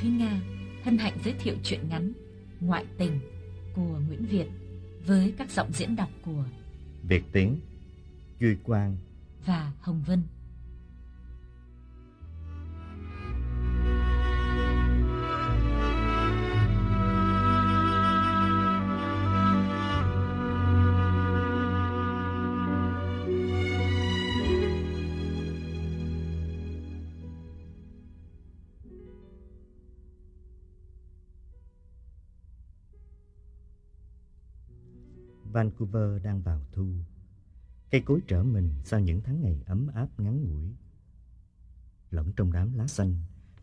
Thúy Nga hân hạnh giới thiệu truyện ngắn Ngoại tình của Nguyễn Việt với các giọng diễn đọc của Việt Tiến, Duy Quang, và Hồng Vân. Vancouver đang vào thu. Cây cối trở mình sau những tháng ngày ấm áp ngắn ngủi. Lẫn trong đám lá xanh,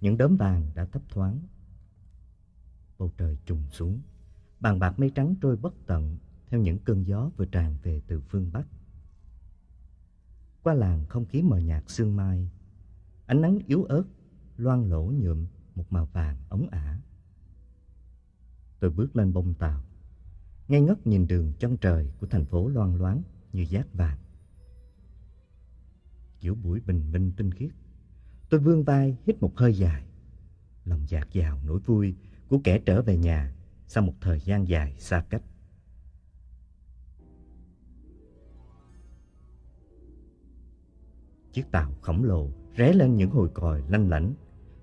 những đốm vàng đã thấp thoáng. Bầu trời trùng xuống, bàn bạc mây trắng trôi bất tận theo những cơn gió vừa tràn về từ phương Bắc. Qua làng không khí mờ nhạt sương mai, ánh nắng yếu ớt loang lỗ nhuộm một màu vàng ống ả. Tôi bước lên bông tàu, ngây ngất nhìn đường chân trời của thành phố loang loáng như giác vàng. Giữa buổi bình minh tinh khiết, tôi vươn vai hít một hơi dài, lòng dạt dào nỗi vui của kẻ trở về nhà sau một thời gian dài xa cách. Chiếc tàu khổng lồ ré lên những hồi còi lanh lảnh,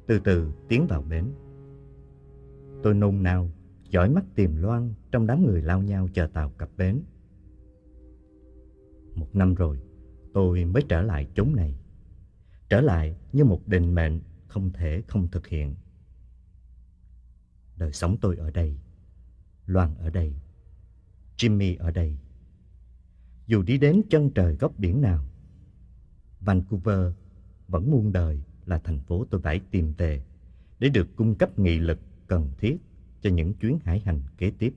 từ từ tiến vào bến. Tôi nôn nao dõi mắt tìm Loan trong đám người lao nhau chờ tàu cập bến. Một năm rồi, tôi mới trở lại chốn này. Trở lại như một định mệnh không thể không thực hiện. Đời sống tôi ở đây, Loan ở đây, Jimmy ở đây. Dù đi đến chân trời góc biển nào, Vancouver vẫn muôn đời là thành phố tôi phải tìm về để được cung cấp nghị lực cần thiết cho những chuyến hải hành kế tiếp.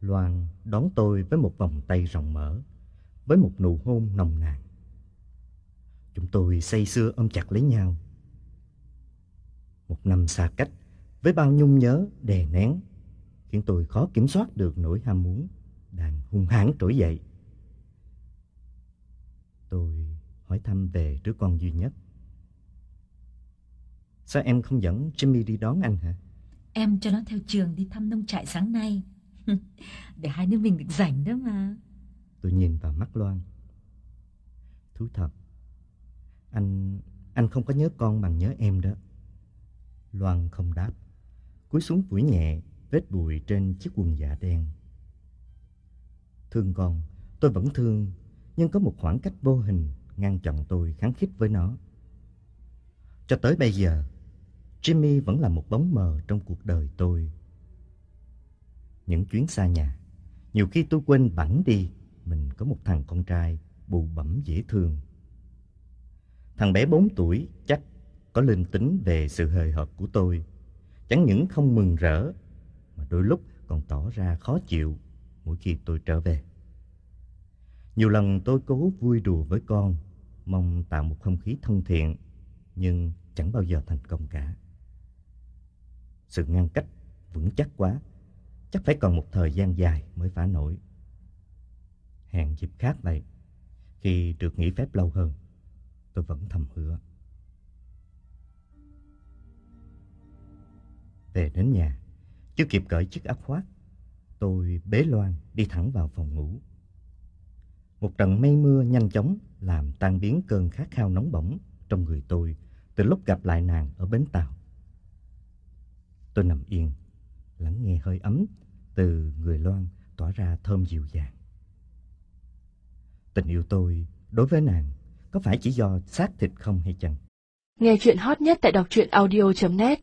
Loan đón tôi với một vòng tay rộng mở, với một nụ hôn nồng nàn. Chúng tôi say sưa ôm chặt lấy nhau. Một năm xa cách, với bao nhung nhớ đè nén, khiến tôi khó kiểm soát được nỗi ham muốn đang hung hãn trỗi dậy. Tôi hỏi thăm về đứa con duy nhất. Sao em không dẫn Jimmy đi đón anh hả? Em cho nó theo trường đi thăm nông trại sáng nay. Để hai đứa mình được rảnh đó mà. Tôi nhìn vào mắt Loan. Thú thật, anh anh không có nhớ con bằng nhớ em đó. Loan không đáp, cúi xuống phủi nhẹ vết bụi trên chiếc quần dạ đen. Thương con, tôi vẫn thương, nhưng có một khoảng cách vô hình ngăn chặn tôi kháng khích với nó. Cho tới bây giờ, Jimmy vẫn là một bóng mờ trong cuộc đời tôi. Những chuyến xa nhà, nhiều khi tôi quên bẵng đi mình có một thằng con trai bụ bẩm dễ thương. Thằng bé 4 tuổi chắc có linh tính về sự hời hợt của tôi. Chẳng những không mừng rỡ, mà đôi lúc còn tỏ ra khó chịu mỗi khi tôi trở về. Nhiều lần tôi cố vui đùa với con, mong tạo một không khí thân thiện, nhưng chẳng bao giờ thành công cả. Sự ngăn cách vững chắc quá, chắc phải còn một thời gian dài mới phá nổi. Hẹn dịp khác này, khi được nghỉ phép lâu hơn, tôi vẫn thầm hứa. Về đến nhà, chưa kịp cởi chiếc áo khoác, tôi bế Loan đi thẳng vào phòng ngủ. Một trận mây mưa nhanh chóng làm tan biến cơn khát khao nóng bỏng trong người tôi từ lúc gặp lại nàng ở bến tàu. Tôi nằm yên, lắng nghe hơi ấm từ người Loan tỏa ra thơm dịu dàng. Tình yêu tôi đối với nàng, có phải chỉ do xác thịt không hay chăng? Nghe chuyện hot nhất tại đọc truyện audio.net